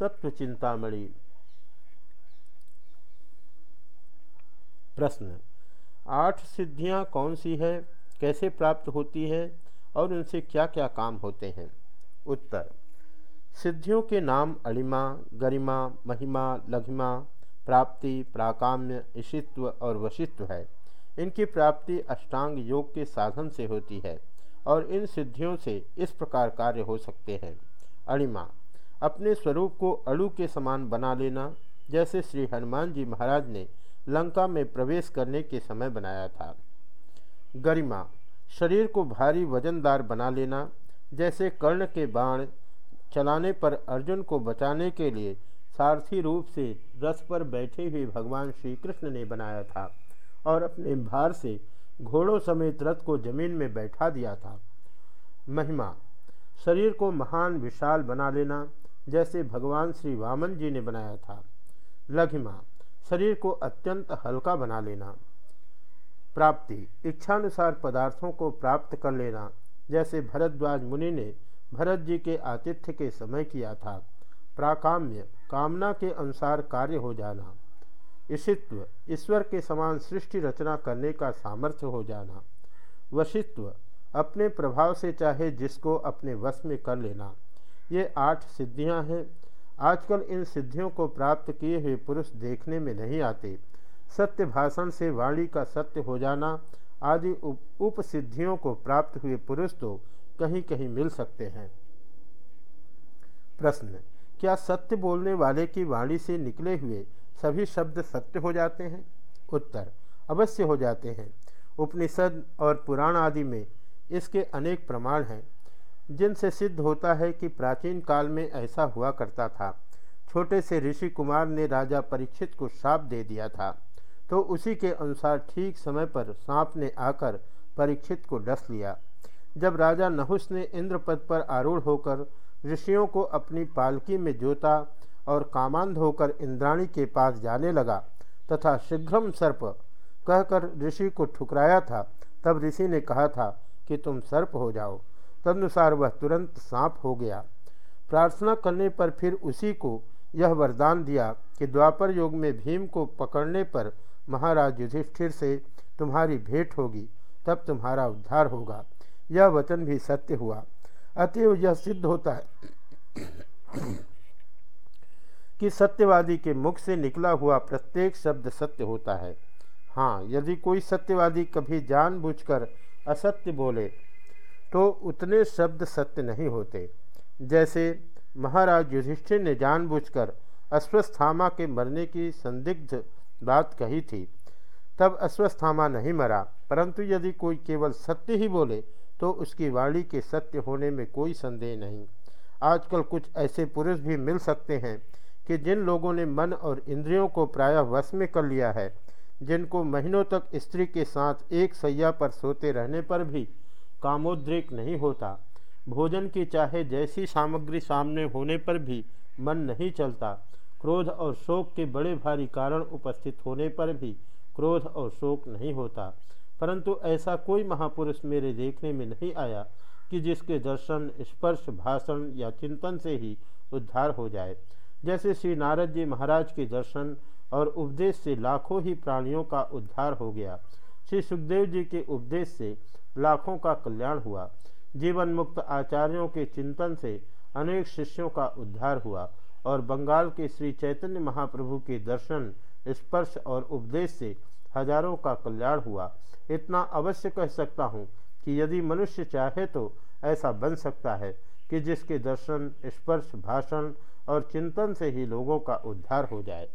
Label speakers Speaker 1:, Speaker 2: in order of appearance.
Speaker 1: तत्व चिंतामणि प्रश्न, आठ सिद्धियाँ कौन सी है, कैसे प्राप्त होती है, और उनसे क्या क्या काम होते हैं? उत्तर, सिद्धियों के नाम अणिमा, गरिमा, महिमा, लघिमा, प्राप्ति, प्राकाम्य, ईशित्व और वशित्व है। इनकी प्राप्ति अष्टांग योग के साधन से होती है, और इन सिद्धियों से इस प्रकार कार्य हो सकते हैं। अणिमा अपने स्वरूप को अड़ु के समान बना लेना, जैसे श्री हनुमान जी महाराज ने लंका में प्रवेश करने के समय बनाया था। गरिमा, शरीर को भारी वजनदार बना लेना, जैसे कर्ण के बाण चलाने पर अर्जुन को बचाने के लिए सारथी रूप से रथ पर बैठे हुए भगवान श्री कृष्ण ने बनाया था और अपने भार से घोड़ों समेत रथ को ज़मीन में बैठा दिया था। महिमा, शरीर को महान विशाल बना लेना जैसे भगवान श्री वामन जी ने बनाया था। लघिमा, शरीर को अत्यंत हल्का बना लेना। प्राप्ति, इच्छानुसार पदार्थों को प्राप्त कर लेना, जैसे भरद्वाज मुनि ने भरत जी के आतिथ्य के समय किया था। प्राकाम्य, कामना के अनुसार कार्य हो जाना। ईशित्व ईश्वर के समान सृष्टि रचना करने का सामर्थ्य हो जाना। वशित्व, अपने प्रभाव से चाहे जिसको अपने वश में कर लेना। ये आठ सिद्धियाँ हैं। आजकल इन सिद्धियों को प्राप्त किए हुए पुरुष देखने में नहीं आते। सत्य भाषण से वाणी का सत्य हो जाना आदि उप, सिद्धियों को प्राप्त हुए पुरुष तो कहीं कहीं मिल सकते हैं। प्रश्न क्या सत्य बोलने वाले की वाणी से निकले हुए सभी शब्द सत्य हो जाते हैं? उत्तर अवश्य हो जाते हैं। उपनिषद और पुराण आदि में इसके अनेक प्रमाण हैं। जिनसे सिद्ध होता है कि प्राचीन काल में ऐसा हुआ करता था। छोटे से ऋषि कुमार ने राजा परीक्षित को श्राप दे दिया था। तो उसी के अनुसार ठीक समय पर सांप ने आकर परीक्षित को डस लिया। जब राजा नहुस ने इंद्रपद पर आरूढ़ होकर ऋषियों को अपनी पालकी में जोता और कामांध होकर इंद्राणी के पास जाने लगा तथा शीघ्रम सर्प कहकर ऋषि को ठुकराया था, तब ऋषि ने कहा था कि तुम सर्प हो जाओ। तदनुसार वह तुरंत सांप हो गया। प्रार्थना करने पर फिर उसी को यह वरदान दिया कि द्वापर योग में भीम को पकड़ने पर महाराज युधिष्ठिर से तुम्हारी भेंट होगी, तब तुम्हारा उद्धार होगा। यह वचन भी सत्य हुआ। अतएव यह सिद्ध होता है कि सत्यवादी के मुख से निकला हुआ प्रत्येक शब्द सत्य होता है। हाँ यदि कोई सत्यवादी कभी जानबूझकर असत्य बोले तो उतने शब्द सत्य नहीं होते। जैसे महाराज युधिष्ठिर ने जानबूझकर अश्वस्थामा के मरने की संदिग्ध बात कही थी। तब अश्वस्थामा नहीं मरा, परंतु यदि कोई केवल सत्य ही बोले तो उसकी वाणी के सत्य होने में कोई संदेह नहीं। आजकल कुछ ऐसे पुरुष भी मिल सकते हैं कि जिन लोगों ने मन और इंद्रियों को प्रायः वश में कर लिया है, जिनको महीनों तक स्त्री के साथ एक सैया पर सोते रहने पर भी कामोद्रेक नहीं होता। भोजन की चाहे जैसी सामग्री सामने होने पर भी मन नहीं चलता। क्रोध और शोक के बड़े भारी कारण उपस्थित होने पर भी क्रोध और शोक नहीं होता। परंतु ऐसा कोई महापुरुष मेरे देखने में नहीं आया कि जिसके दर्शन, स्पर्श, भाषण या चिंतन से ही उद्धार हो जाए। जैसे श्री नारद जी महाराज के दर्शन और उपदेश से लाखों ही प्राणियों का उद्धार हो गया। श्री सुखदेव जी के उपदेश से लाखों का कल्याण हुआ। जीवन मुक्त आचार्यों के चिंतन से अनेक शिष्यों का उद्धार हुआ और बंगाल के श्री चैतन्य महाप्रभु के दर्शन, स्पर्श और उपदेश से हज़ारों का कल्याण हुआ। इतना अवश्य कह सकता हूँ कि यदि मनुष्य चाहे तो ऐसा बन सकता है कि जिसके दर्शन, स्पर्श, भाषण और चिंतन से ही लोगों का उद्धार हो जाए।